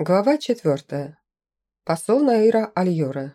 Глава четвертая. Посол Наира Альора.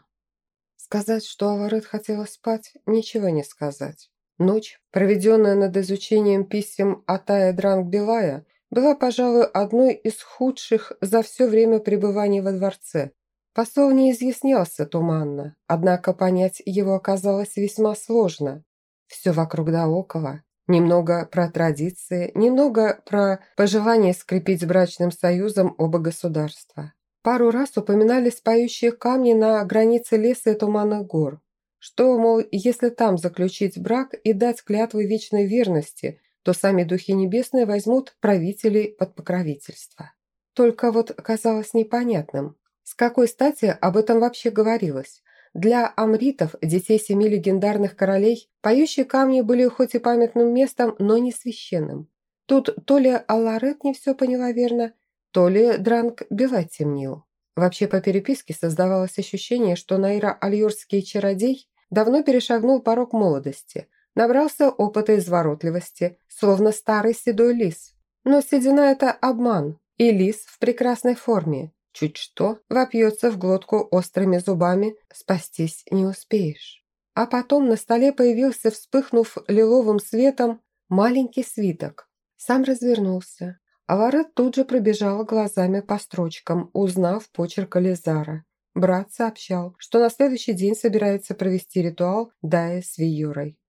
Сказать, что Аварет хотела спать, ничего не сказать. Ночь, проведенная над изучением писем Атая Дранг Белая, была, пожалуй, одной из худших за все время пребывания во дворце. Посол не изъяснялся туманно, однако понять его оказалось весьма сложно. Все вокруг да около, Немного про традиции, немного про пожелание скрепить брачным союзом оба государства. Пару раз упоминались поющие камни на границе леса и туманных гор. Что, мол, если там заключить брак и дать клятвы вечной верности, то сами духи небесные возьмут правителей под покровительство. Только вот казалось непонятным, с какой стати об этом вообще говорилось. Для амритов, детей семи легендарных королей, поющие камни были хоть и памятным местом, но не священным. Тут то ли Алларет не все поняла верно, то ли Дранг Белать темнил. Вообще по переписке создавалось ощущение, что Найра Альюрский чародей давно перешагнул порог молодости, набрался опыта изворотливости, словно старый седой лис. Но седина – это обман, и лис в прекрасной форме. Чуть что, вопьется в глотку острыми зубами, спастись не успеешь. А потом на столе появился, вспыхнув лиловым светом, маленький свиток. Сам развернулся. Авара тут же пробежала глазами по строчкам, узнав почерк Ализара. Брат сообщал, что на следующий день собирается провести ритуал Дая с Виюрой.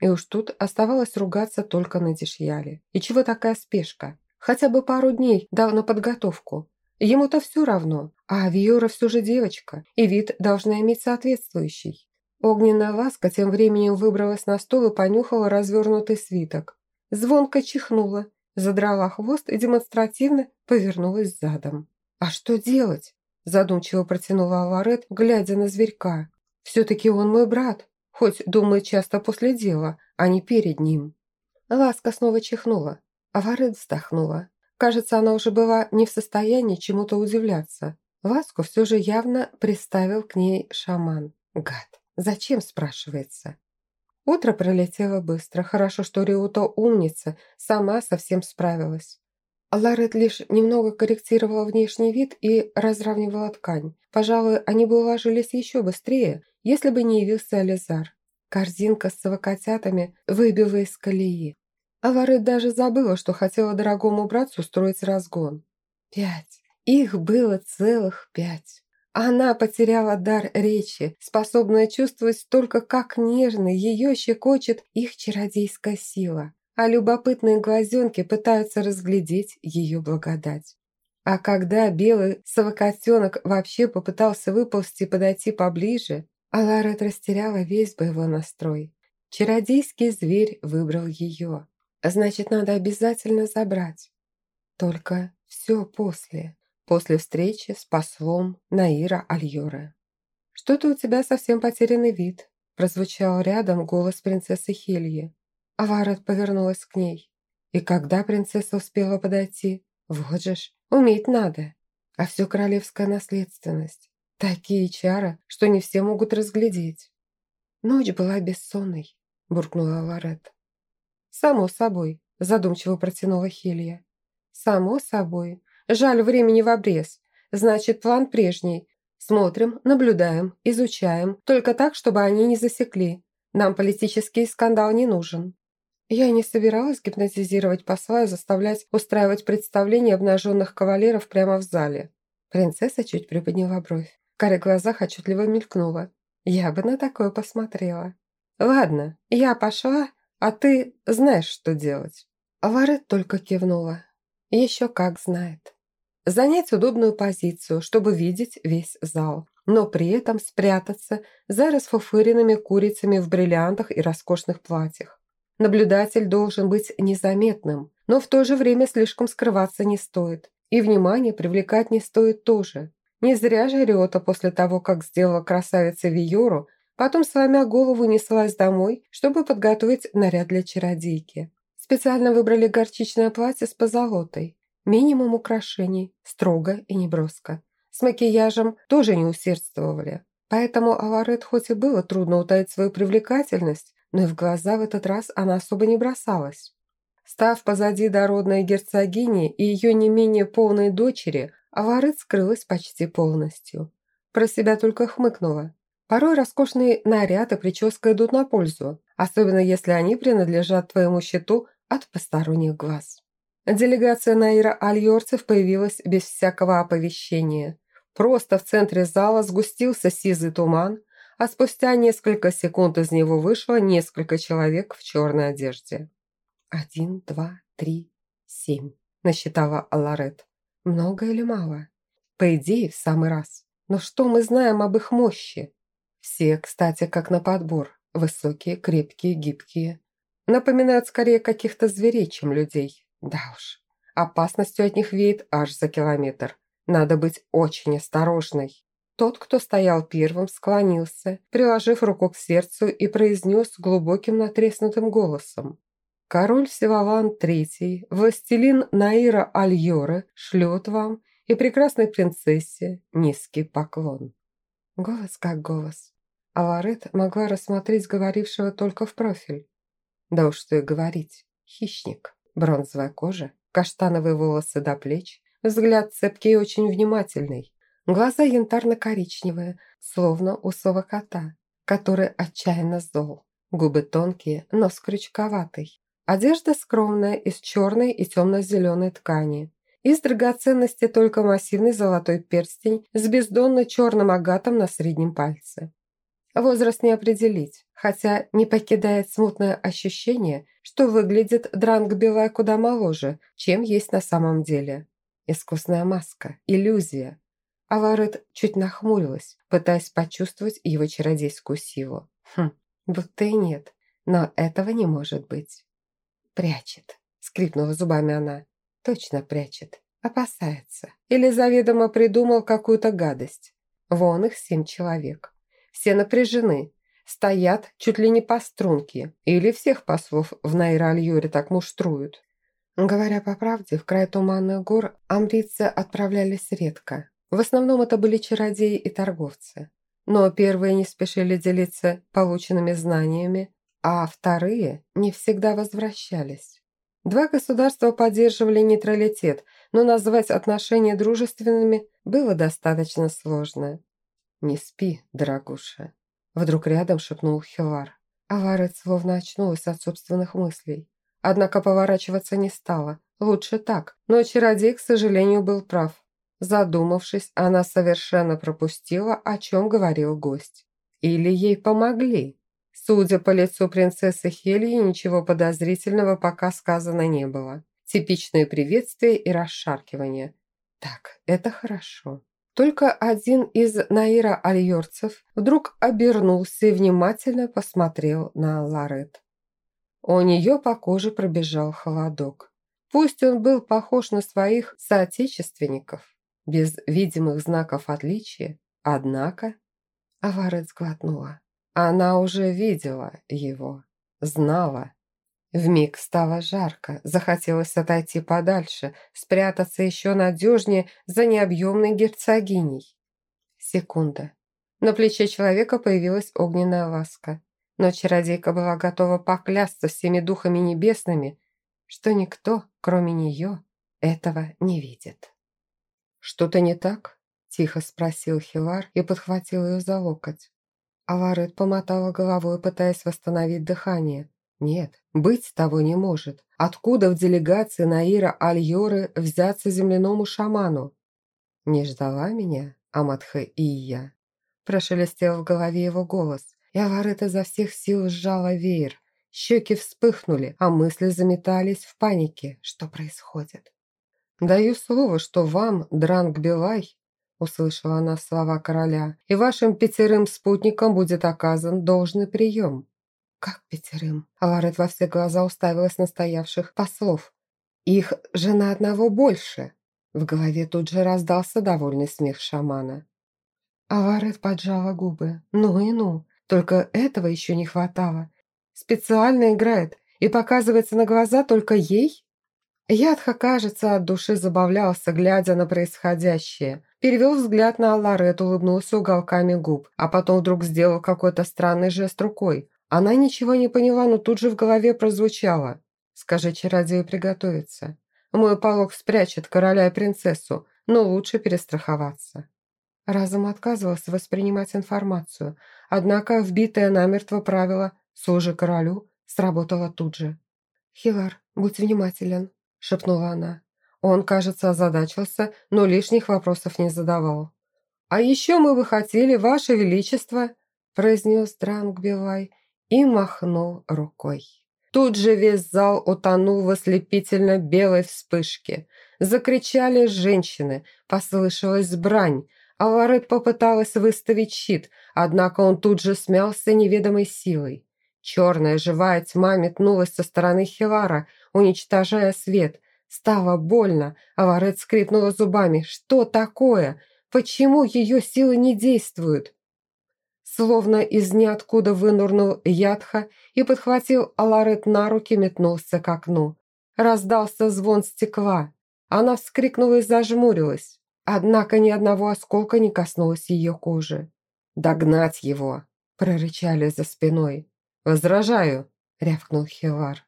И уж тут оставалось ругаться только на Дишьяле. И чего такая спешка? Хотя бы пару дней дал на подготовку. Ему-то все равно, а Виора все же девочка, и вид должна иметь соответствующий. Огненная ласка тем временем выбралась на стол и понюхала развернутый свиток. Звонко чихнула, задрала хвост и демонстративно повернулась задом. «А что делать?» – задумчиво протянула Аларет, глядя на зверька. «Все-таки он мой брат, хоть думает часто после дела, а не перед ним». Ласка снова чихнула. Аварет вздохнула. Кажется, она уже была не в состоянии чему-то удивляться. Ласку все же явно приставил к ней шаман. Гад. Зачем, спрашивается? Утро пролетело быстро. Хорошо, что Риуто умница, сама совсем справилась. Ларет лишь немного корректировала внешний вид и разравнивала ткань. Пожалуй, они бы уложились еще быстрее, если бы не явился Ализар. Корзинка с совокотятами выбила из колеи. Авары даже забыла, что хотела дорогому братцу устроить разгон. Пять. Их было целых пять. Она потеряла дар речи, способная чувствовать только, как нежно ее щекочет их чародейская сила, а любопытные глазенки пытаются разглядеть ее благодать. А когда белый совокотенок вообще попытался выползти и подойти поближе, Аларет растеряла весь боевой настрой. Чародейский зверь выбрал ее. Значит, надо обязательно забрать. Только все после. После встречи с послом Наира Альора. «Что-то у тебя совсем потерянный вид», прозвучал рядом голос принцессы Хельи. Аварет повернулась к ней. И когда принцесса успела подойти? Вот же ж, уметь надо. А все королевская наследственность. Такие чары, что не все могут разглядеть. Ночь была бессонной, буркнула Аварет. «Само собой», – задумчиво протянула Хелья. «Само собой. Жаль, времени в обрез. Значит, план прежний. Смотрим, наблюдаем, изучаем, только так, чтобы они не засекли. Нам политический скандал не нужен». Я не собиралась гипнотизировать посла и заставлять устраивать представление обнаженных кавалеров прямо в зале. Принцесса чуть приподняла бровь. Каре глазах отчетливо мелькнула. Я бы на такое посмотрела. «Ладно, я пошла, а ты знаешь, что делать». Варет только кивнула. Еще как знает. Занять удобную позицию, чтобы видеть весь зал, но при этом спрятаться за расфуфыренными курицами в бриллиантах и роскошных платьях. Наблюдатель должен быть незаметным, но в то же время слишком скрываться не стоит. И внимание привлекать не стоит тоже. Не зря же Риота после того, как сделала красавице Виору, Потом, сломя голову, неслась домой, чтобы подготовить наряд для чародейки. Специально выбрали горчичное платье с позолотой. Минимум украшений, строго и неброско. С макияжем тоже не усердствовали. Поэтому Аварет хоть и было трудно утаить свою привлекательность, но и в глаза в этот раз она особо не бросалась. Став позади дородной герцогини и ее не менее полной дочери, Аварет скрылась почти полностью. Про себя только хмыкнула. Порой роскошный наряд и прическа идут на пользу, особенно если они принадлежат твоему счету от посторонних глаз. Делегация Наира Альорцев появилась без всякого оповещения. Просто в центре зала сгустился сизый туман, а спустя несколько секунд из него вышло несколько человек в черной одежде. «Один, два, три, семь», – насчитала Аларет. «Много или мало?» «По идее, в самый раз. Но что мы знаем об их мощи?» «Все, кстати, как на подбор. Высокие, крепкие, гибкие. Напоминают скорее каких-то зверей, чем людей. Да уж, опасностью от них веет аж за километр. Надо быть очень осторожной». Тот, кто стоял первым, склонился, приложив руку к сердцу и произнес глубоким натреснутым голосом. «Король Севалан III, властелин Наира Альоры, шлет вам и прекрасной принцессе низкий поклон». Голос как голос. Аларет могла рассмотреть говорившего только в профиль. Да уж что и говорить. Хищник. Бронзовая кожа, каштановые волосы до плеч, взгляд цепкий и очень внимательный. Глаза янтарно-коричневые, словно у сова кота, который отчаянно зол. Губы тонкие, нос крючковатый. Одежда скромная, из черной и темно-зеленой ткани. Из драгоценности только массивный золотой перстень с бездонно черным агатом на среднем пальце. Возраст не определить, хотя не покидает смутное ощущение, что выглядит Дранг Белая куда моложе, чем есть на самом деле. Искусная маска, иллюзия, Аварет чуть нахмурилась, пытаясь почувствовать его чародейскую силу. Хм, будто и нет, но этого не может быть. «Прячет», — скрипнула зубами она. «Точно прячет. Опасается. Или заведомо придумал какую-то гадость. Вон их семь человек. Все напряжены, стоят чуть ли не по струнке, или всех послов в Найральюре так муштруют. Говоря по правде, в край туманных гор амрийцы отправлялись редко, в основном это были чародеи и торговцы. Но первые не спешили делиться полученными знаниями, а вторые не всегда возвращались. Два государства поддерживали нейтралитет, но назвать отношения дружественными было достаточно сложно. «Не спи, дорогуша», – вдруг рядом шепнул Хилар. Аварет словно очнулась от собственных мыслей. Однако поворачиваться не стала. Лучше так, но чародей, к сожалению, был прав. Задумавшись, она совершенно пропустила, о чем говорил гость. Или ей помогли. Судя по лицу принцессы Хелии, ничего подозрительного пока сказано не было. Типичные приветствия и расшаркивания. Так, это хорошо. Только один из Наира Альорцев вдруг обернулся и внимательно посмотрел на Ларет. У нее по коже пробежал холодок. Пусть он был похож на своих соотечественников, без видимых знаков отличия, однако... Аварет сглотнула. Она уже видела его, знала. Вмиг стало жарко, захотелось отойти подальше, спрятаться еще надежнее за необъемной герцогиней. Секунда. На плече человека появилась огненная ласка, но чародейка была готова поклясться всеми духами небесными, что никто, кроме нее, этого не видит. «Что-то не так?» – тихо спросил Хилар и подхватил ее за локоть. Аларет помотала головой, пытаясь восстановить дыхание. «Нет, быть того не может. Откуда в делегации Наира Альоры взяться земляному шаману?» «Не ждала меня, Амадха Ия?» Прошелестел в голове его голос, и Аларет изо всех сил сжала веер. Щеки вспыхнули, а мысли заметались в панике. Что происходит? «Даю слово, что вам, Дранг Белай, услышала она слова короля, и вашим пятерым спутникам будет оказан должный прием». «Как пятерым?» Аларет во все глаза уставилась на стоявших послов. «Их жена одного больше!» В голове тут же раздался довольный смех шамана. Аларет поджала губы. «Ну и ну! Только этого еще не хватало. Специально играет и показывается на глаза только ей?» Ядха, кажется, от души забавлялся, глядя на происходящее. Перевел взгляд на Аларет, улыбнулся уголками губ, а потом вдруг сделал какой-то странный жест рукой. Она ничего не поняла, но тут же в голове прозвучало. «Скажи чародею приготовиться. Мой полог спрячет короля и принцессу. но лучше перестраховаться. Разум отказывался воспринимать информацию, однако вбитое намертво правило «служи королю» сработало тут же. «Хилар, будь внимателен», – шепнула она. Он, кажется, озадачился, но лишних вопросов не задавал. «А еще мы бы хотели, Ваше Величество», – произнес Дрангбилай и махнул рукой. Тут же весь зал утонул в ослепительно белой вспышке. Закричали женщины, послышалась брань, а попыталась выставить щит, однако он тут же смялся неведомой силой. Черная живая тьма метнулась со стороны Хилара, уничтожая свет. Стало больно, а скрипнула зубами. «Что такое? Почему ее силы не действуют?» Словно из ниоткуда вынурнул Ядха и подхватил Аларет на руки, метнулся к окну. Раздался звон стекла. Она вскрикнула и зажмурилась. Однако ни одного осколка не коснулось ее кожи. «Догнать его!» – прорычали за спиной. «Возражаю!» – рявкнул Хилар.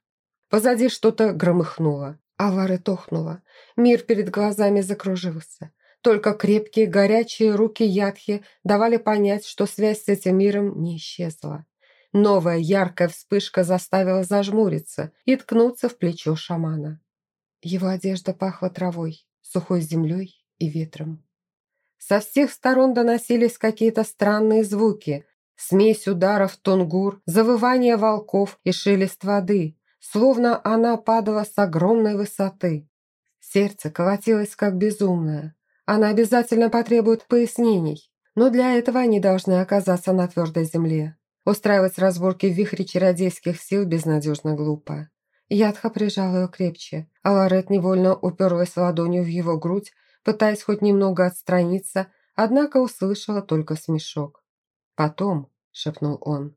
Позади что-то громыхнуло. Алары тохнула. Мир перед глазами закружился. Только крепкие, горячие руки Ядхи давали понять, что связь с этим миром не исчезла. Новая яркая вспышка заставила зажмуриться и ткнуться в плечо шамана. Его одежда пахла травой, сухой землей и ветром. Со всех сторон доносились какие-то странные звуки, смесь ударов тунгур, завывание волков и шелест воды, словно она падала с огромной высоты. Сердце колотилось как безумное. Она обязательно потребует пояснений, но для этого они должны оказаться на твердой земле. Устраивать разборки в вихре чародейских сил безнадежно глупо. Ядха прижал ее крепче, а Лорет невольно уперлась ладонью в его грудь пытаясь хоть немного отстраниться, однако услышала только смешок. «Потом», — шепнул он.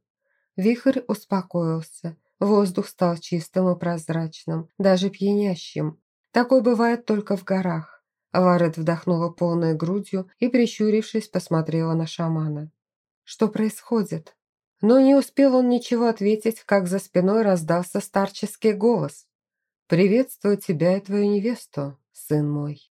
Вихрь успокоился, воздух стал чистым и прозрачным, даже пьянящим. Такой бывает только в горах. Ларет вдохнула полной грудью и, прищурившись, посмотрела на шамана. «Что происходит?» Но не успел он ничего ответить, как за спиной раздался старческий голос. «Приветствую тебя и твою невесту, сын мой».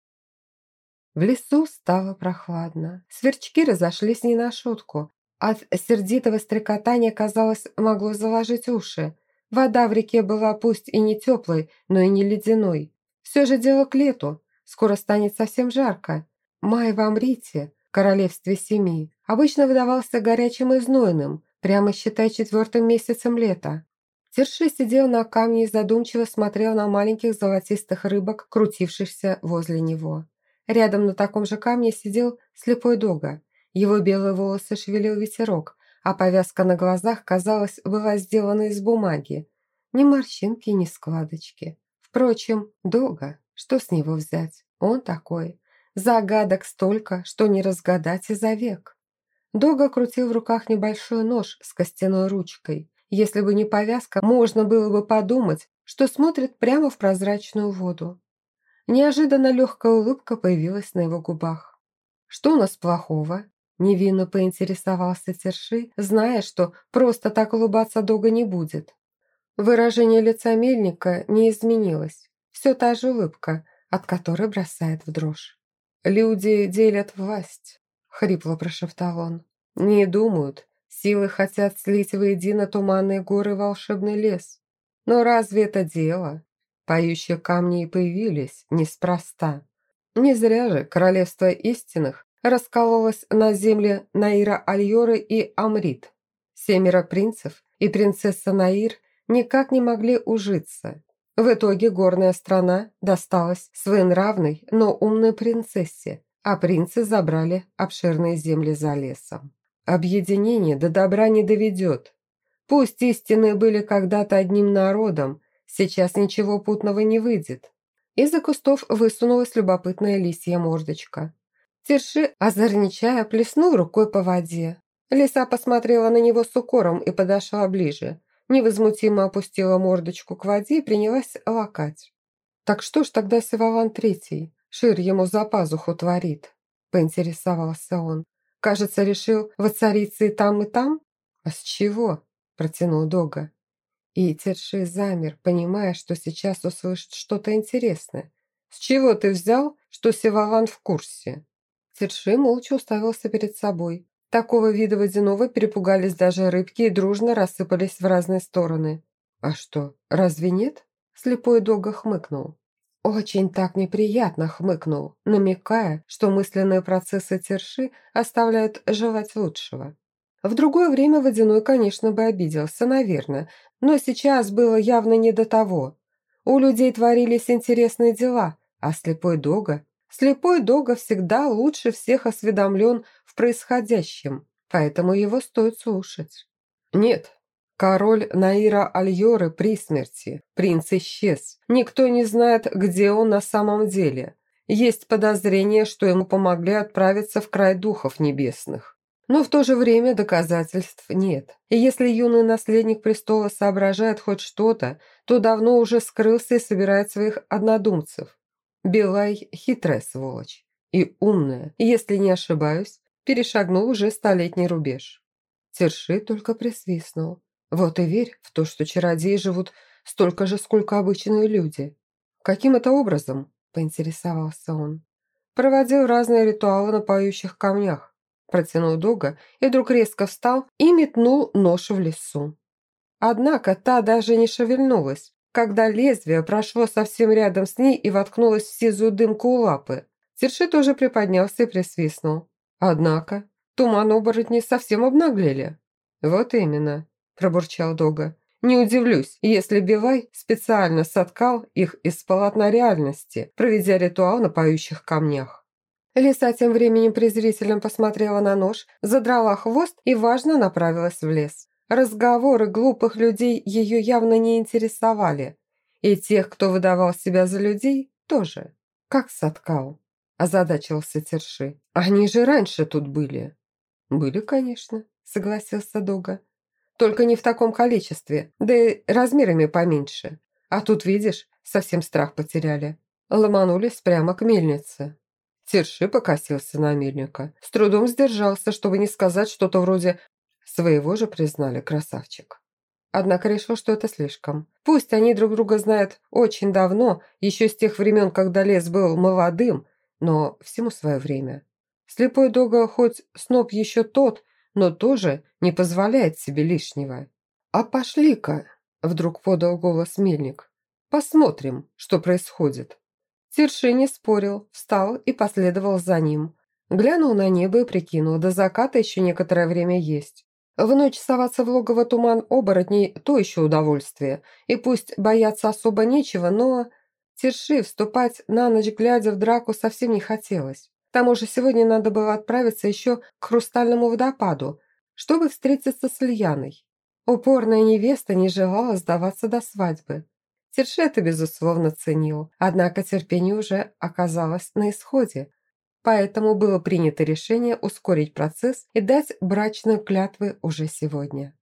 В лесу стало прохладно. Сверчки разошлись не на шутку. От сердитого стрекотания, казалось, могло заложить уши. Вода в реке была пусть и не теплой, но и не ледяной. Все же дело к лету. Скоро станет совсем жарко. Май в Амрите, королевстве семи, обычно выдавался горячим и знойным, прямо считай четвертым месяцем лета. Терши сидел на камне и задумчиво смотрел на маленьких золотистых рыбок, крутившихся возле него. Рядом на таком же камне сидел слепой Дога. Его белые волосы шевелил ветерок, а повязка на глазах, казалось, была сделана из бумаги. Ни морщинки, ни складочки. Впрочем, Дога, что с него взять? Он такой. Загадок столько, что не разгадать и за век. Дога крутил в руках небольшой нож с костяной ручкой. Если бы не повязка, можно было бы подумать, что смотрит прямо в прозрачную воду. Неожиданно легкая улыбка появилась на его губах. «Что у нас плохого?» Невинно поинтересовался Терши, зная, что просто так улыбаться долго не будет. Выражение лица мельника не изменилось. Все та же улыбка, от которой бросает в дрожь. «Люди делят власть», — хрипло прошептал он. «Не думают. Силы хотят слить воедино туманные горы и волшебный лес. Но разве это дело? Поющие камни и появились неспроста. Не зря же королевство истинных раскололось на земле Наира Альоры и Амрит. Семеро принцев и принцесса Наир никак не могли ужиться. В итоге горная страна досталась своенравной, но умной принцессе, а принцы забрали обширные земли за лесом. Объединение до добра не доведет. Пусть истинные были когда-то одним народом, Сейчас ничего путного не выйдет. Из-за кустов высунулась любопытная лисья мордочка. Терши, озорничая, плеснул рукой по воде. Лиса посмотрела на него с укором и подошла ближе. Невозмутимо опустила мордочку к воде и принялась лакать. «Так что ж тогда Севован Третий? Шир ему за пазуху творит?» – поинтересовался он. «Кажется, решил воцариться и там, и там?» «А с чего?» – протянул Дога. И Терши замер, понимая, что сейчас услышит что-то интересное. С чего ты взял, что Севаван в курсе?» Тирши молча уставился перед собой. Такого вида водяного перепугались даже рыбки и дружно рассыпались в разные стороны. «А что, разве нет?» Слепой Дога хмыкнул. Очень так неприятно хмыкнул, намекая, что мысленные процессы Терши оставляют желать лучшего. В другое время Водяной, конечно, бы обиделся, наверное, но сейчас было явно не до того. У людей творились интересные дела, а слепой Дога... Слепой Дога всегда лучше всех осведомлен происходящем, поэтому его стоит слушать. Нет, Король Наира Альоры при смерти. Принц исчез. Никто не знает, где он на самом деле. Есть подозрение, что ему помогли отправиться в край духов небесных. Но в то же время доказательств нет. И если юный наследник престола соображает хоть что-то, то давно уже скрылся и собирает своих однодумцев. Билай – хитрая сволочь. И умная, если не ошибаюсь, перешагнул уже столетний рубеж. Терши только присвистнул. Вот и верь в то, что чародеи живут столько же, сколько обычные люди. Каким это образом? Поинтересовался он. Проводил разные ритуалы на поющих камнях. Протянул Дога и вдруг резко встал и метнул нож в лесу. Однако та даже не шевельнулась, когда лезвие прошло совсем рядом с ней и воткнулось в сизую дымку у лапы. Серши тоже приподнялся и присвистнул. Однако туман оборотни совсем обнаглели. Вот именно пробурчал Дога. «Не удивлюсь, если Бивай специально соткал их из полотна реальности, проведя ритуал на поющих камнях». Лиса тем временем презрительно посмотрела на нож, задрала хвост и важно направилась в лес. Разговоры глупых людей ее явно не интересовали. И тех, кто выдавал себя за людей, тоже. «Как соткал?» – озадачился Терши. «Они же раньше тут были». «Были, конечно», – согласился Дога. Только не в таком количестве, да и размерами поменьше. А тут, видишь, совсем страх потеряли. Ломанулись прямо к мельнице. Терши покосился на мельника. С трудом сдержался, чтобы не сказать что-то вроде «своего же признали, красавчик». Однако решил, что это слишком. Пусть они друг друга знают очень давно, еще с тех времен, когда лес был молодым, но всему свое время. Слепой Дога хоть сноп еще тот, но тоже не позволяет себе лишнего. «А пошли-ка!» – вдруг подал голос мельник. «Посмотрим, что происходит». Терши не спорил, встал и последовал за ним. Глянул на небо и прикинул, до заката еще некоторое время есть. В ночь соваться в логово туман оборотней – то еще удовольствие. И пусть бояться особо нечего, но... Терши вступать на ночь, глядя в драку, совсем не хотелось. К тому же сегодня надо было отправиться еще к Хрустальному водопаду, чтобы встретиться с Ильяной. Упорная невеста не желала сдаваться до свадьбы. Терши это, безусловно, ценил, однако терпение уже оказалось на исходе, поэтому было принято решение ускорить процесс и дать брачные клятвы уже сегодня.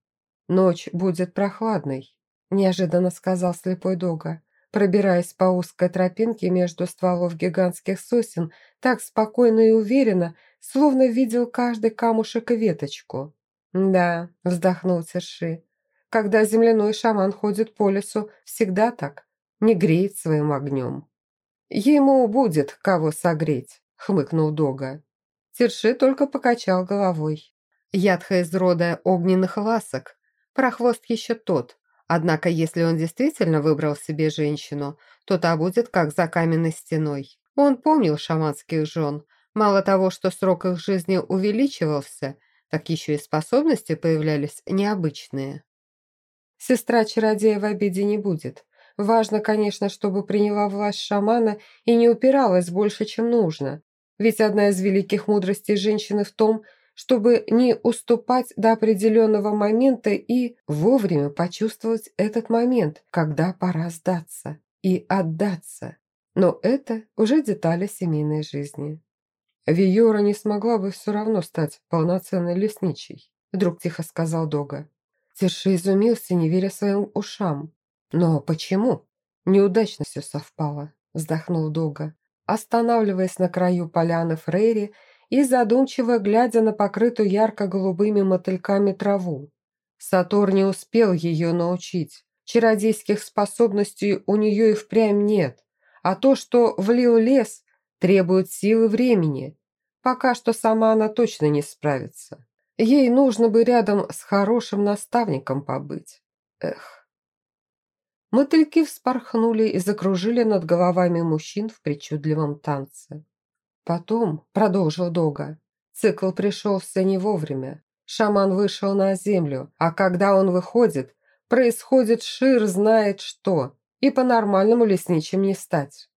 «Ночь будет прохладной», – неожиданно сказал слепой Дога пробираясь по узкой тропинке между стволов гигантских сосен так спокойно и уверенно, словно видел каждый камушек и веточку. «Да», – вздохнул Терши, – «когда земляной шаман ходит по лесу, всегда так, не греет своим огнем». «Ему будет кого согреть», – хмыкнул Дога. Терши только покачал головой. Ядха из рода огненных ласок, прохвост еще тот, Однако, если он действительно выбрал себе женщину, то та будет как за каменной стеной. Он помнил шаманских жен. Мало того, что срок их жизни увеличивался, так еще и способности появлялись необычные. Сестра чародея в обиде не будет. Важно, конечно, чтобы приняла власть шамана и не упиралась больше, чем нужно. Ведь одна из великих мудростей женщины в том, чтобы не уступать до определенного момента и вовремя почувствовать этот момент, когда пора сдаться и отдаться. Но это уже детали семейной жизни. Виора не смогла бы все равно стать полноценной лесничей, вдруг тихо сказал Дога. Терши изумился, не веря своим ушам. Но почему? Неудачно все совпало, вздохнул Дога. Останавливаясь на краю поляны Фрейри и задумчиво глядя на покрытую ярко-голубыми мотыльками траву. Сатур не успел ее научить. Чародейских способностей у нее и впрямь нет. а то, что влил лес, требует силы времени. Пока что сама она точно не справится. Ей нужно бы рядом с хорошим наставником побыть. Эх. Мотыльки вспорхнули и закружили над головами мужчин в причудливом танце. Потом, продолжил Дога, цикл пришелся не вовремя. Шаман вышел на землю, а когда он выходит, происходит шир знает что, и по-нормальному лесничим не стать.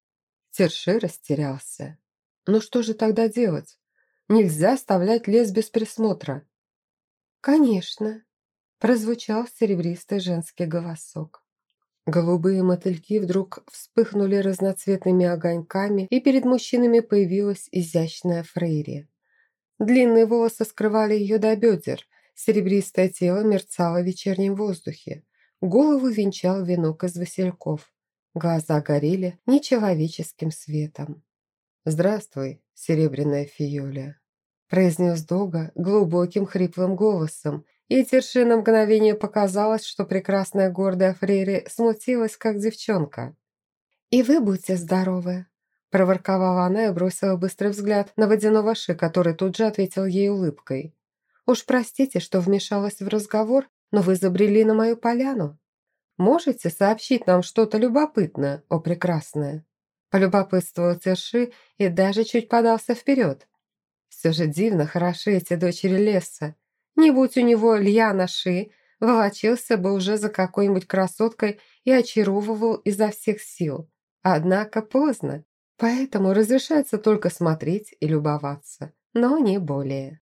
Терши растерялся. Ну что же тогда делать? Нельзя оставлять лес без присмотра. «Конечно», – прозвучал серебристый женский голосок. Голубые мотыльки вдруг вспыхнули разноцветными огоньками, и перед мужчинами появилась изящная Фрейри. Длинные волосы скрывали ее до бедер, серебристое тело мерцало в вечернем воздухе. Голову венчал венок из васильков. Глаза горели нечеловеческим светом. «Здравствуй, серебряная фиоля», – произнес Дога глубоким хриплым голосом, и Терши на мгновение показалось, что прекрасная гордая Фрейри смутилась, как девчонка. «И вы будьте здоровы», – проворковала она и бросила быстрый взгляд на водяного ши, который тут же ответил ей улыбкой. «Уж простите, что вмешалась в разговор, но вы забрели на мою поляну. Можете сообщить нам что-то любопытное, о прекрасное?» Полюбопытствовал Терши и даже чуть подался вперед. Все же дивно хороши эти дочери леса. Не будь у него Льяна Ши, волочился бы уже за какой-нибудь красоткой и очаровывал изо всех сил. Однако поздно, поэтому разрешается только смотреть и любоваться, но не более.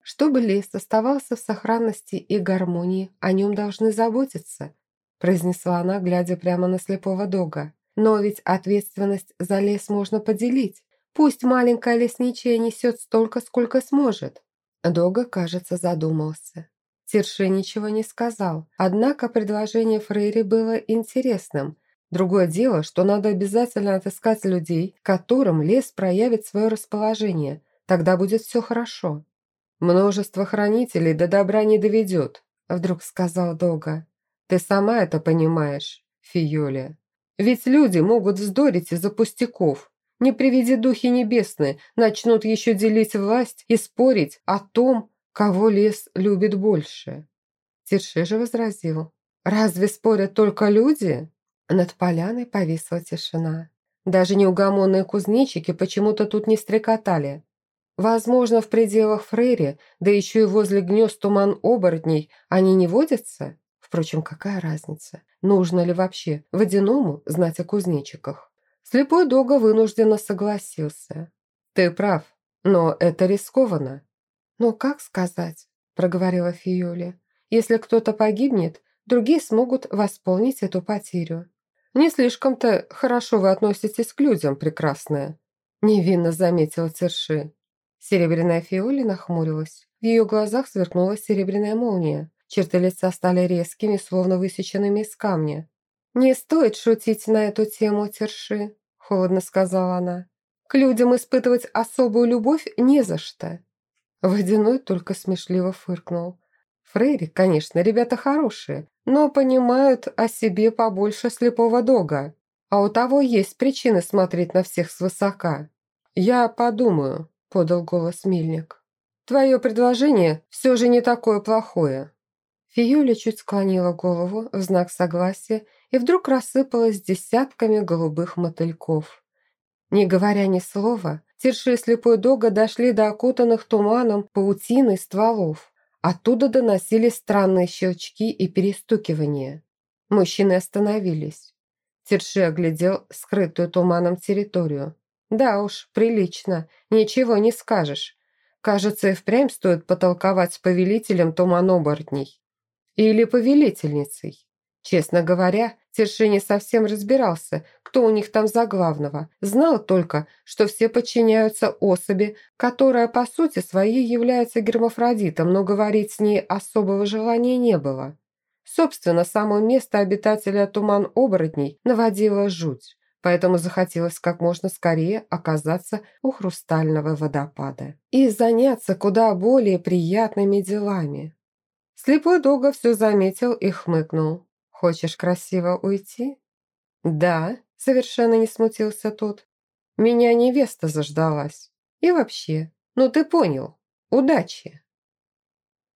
Чтобы лес оставался в сохранности и гармонии, о нем должны заботиться, произнесла она, глядя прямо на слепого дога. Но ведь ответственность за лес можно поделить. Пусть маленькая лесничая несет столько, сколько сможет. Дога, кажется, задумался. Тирши ничего не сказал, однако предложение Фрейри было интересным. Другое дело, что надо обязательно отыскать людей, которым лес проявит свое расположение. Тогда будет все хорошо. «Множество хранителей до добра не доведет», – вдруг сказал Дога. «Ты сама это понимаешь, Фиоля. Ведь люди могут вздорить из-за пустяков, не приведи духи небесные, начнут еще делить власть и спорить о том, кого лес любит больше. Тирше же возразил. «Разве спорят только люди?» Над поляной повисла тишина. Даже неугомонные кузнечики почему-то тут не стрекотали. Возможно, в пределах Фрейри, да еще и возле гнезд туман оборотней, они не водятся? Впрочем, какая разница? Нужно ли вообще водяному знать о кузнечиках? Слепой Дога вынужденно согласился. «Ты прав, но это рискованно». «Ну, как сказать?» – проговорила Фиоли. «Если кто-то погибнет, другие смогут восполнить эту потерю». «Не слишком-то хорошо вы относитесь к людям, прекрасная», – невинно заметила Церши. Серебряная Фиоли нахмурилась. В ее глазах сверкнула серебряная молния. Черты лица стали резкими, словно высеченными из камня. «Не стоит шутить на эту тему, Терши», – холодно сказала она. «К людям испытывать особую любовь не за что». Водяной только смешливо фыркнул. Фрейри, конечно, ребята хорошие, но понимают о себе побольше слепого дога. А у того есть причины смотреть на всех свысока. «Я подумаю», – подал голос Мильник. «Твое предложение все же не такое плохое». Фиюля чуть склонила голову в знак согласия и вдруг рассыпалась десятками голубых мотыльков. Не говоря ни слова, Тирши и слепой дога дошли до окутанных туманом паутины стволов. Оттуда доносились странные щелчки и перестукивания. Мужчины остановились. Тирши оглядел скрытую туманом территорию. Да уж, прилично, ничего не скажешь. Кажется, и впрямь стоит потолковать с повелителем туманоборотней. Или повелительницей. Честно говоря, Терши не совсем разбирался, кто у них там за главного. Знал только, что все подчиняются особи, которая по сути своей является гермафродитом, но говорить с ней особого желания не было. Собственно, само место обитателя туман-оборотней наводило жуть, поэтому захотелось как можно скорее оказаться у хрустального водопада и заняться куда более приятными делами. Слепой долго все заметил и хмыкнул. «Хочешь красиво уйти?» «Да», совершенно не смутился тот. «Меня невеста заждалась. И вообще, ну ты понял, удачи!»